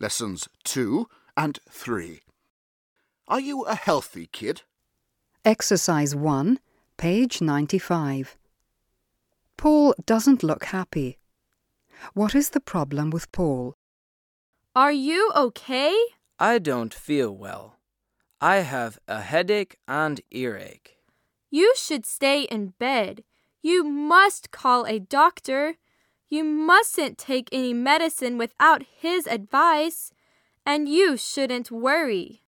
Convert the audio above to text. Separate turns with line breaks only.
Lessons 2 and 3. Are you a healthy kid?
Exercise 1, page 95. Paul doesn't look happy. What is the problem with Paul?
Are you okay?
I don't feel well. I have a headache and earache.
You should stay in bed. You must call a doctor. You mustn't take any medicine without his advice. And you shouldn't worry.